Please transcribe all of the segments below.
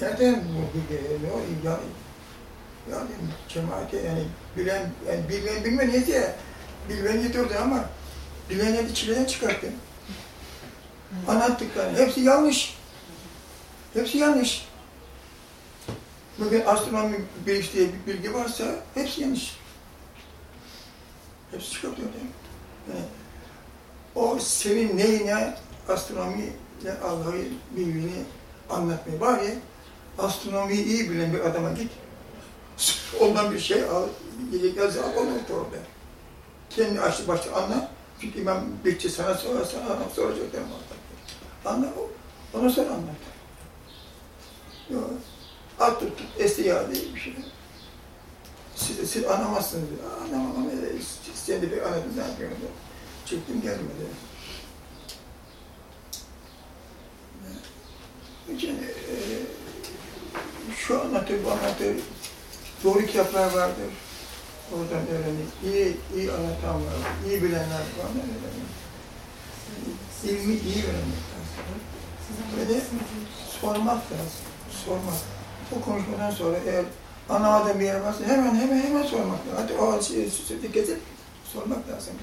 Nereden bu? Yani, yani cemaate yani bilen, yani bilmeyen bilme neydi ya? Bilmeyen yedirdi ama bilenleri çileden çıkarttı. Anlattıkları hepsi yanlış. Hepsi yanlış. Bugün astronomi bilgisi diye bir bilgi varsa hepsi yanlış. Hepsi çıkartıyor değil mi? Yani, o senin neyine astronomiyle Allah'ı bilgini anlatmaya bari astronomiyi iyi bilen bir adama git. Ondan bir şey al, al, onu otur orada. Kendi açtı başta anla. Çünkü İmam Bütçe sana sorarsa soracaklar muhakkak. Anla. Ona sonra anlat. Yok. At tut, estiya bir şey. Siz, siz anlamazsınız. Anlamam ama sen de bir anladın yapıyorsun? Çıktım gelmedi. Yani, e, şu anlatır, bu anlatır. Doğru kitaplar vardır. Oradan öğrenir. İyi, iyi anlatan var, iyi bilenler var. Öğrenir. İlmi iyi öğrenmek lazım. Böyle sormak lazım. Sormak. Bu konuşmadan sonra eğer anlamadığın bir yer varsa hemen hemen hemen sormak lazım. Hadi o şeyi sözü getir, sormak lazım.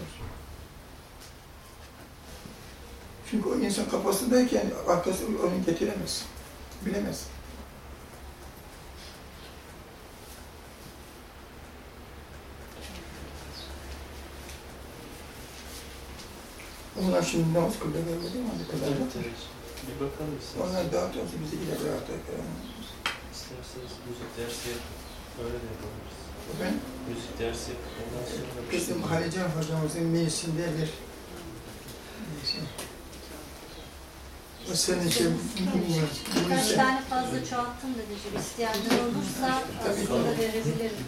Çünkü o insan kafasındayken arkası onu getiremez. Bilemez. Onlar şimdi namaz kılıyor böyle değil mi? Hadi kılarlar. Evet, Bir bakalım isterseniz. Onlar dağıtıyorsa bizi yine dağıtıyor. İsterseniz müzik dersi öyle de yapabiliriz. Ben Müzik dersi ondan sonra bir bizim Halican hocamızın meclisinde bir o senin şey bilmiyorum. Birkaç tane fazla çoğalttım dedi. Jüri isteyenler olursa aslında verebiliriz.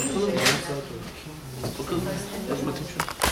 Bakalım. Bakalım. Yazmatik şu.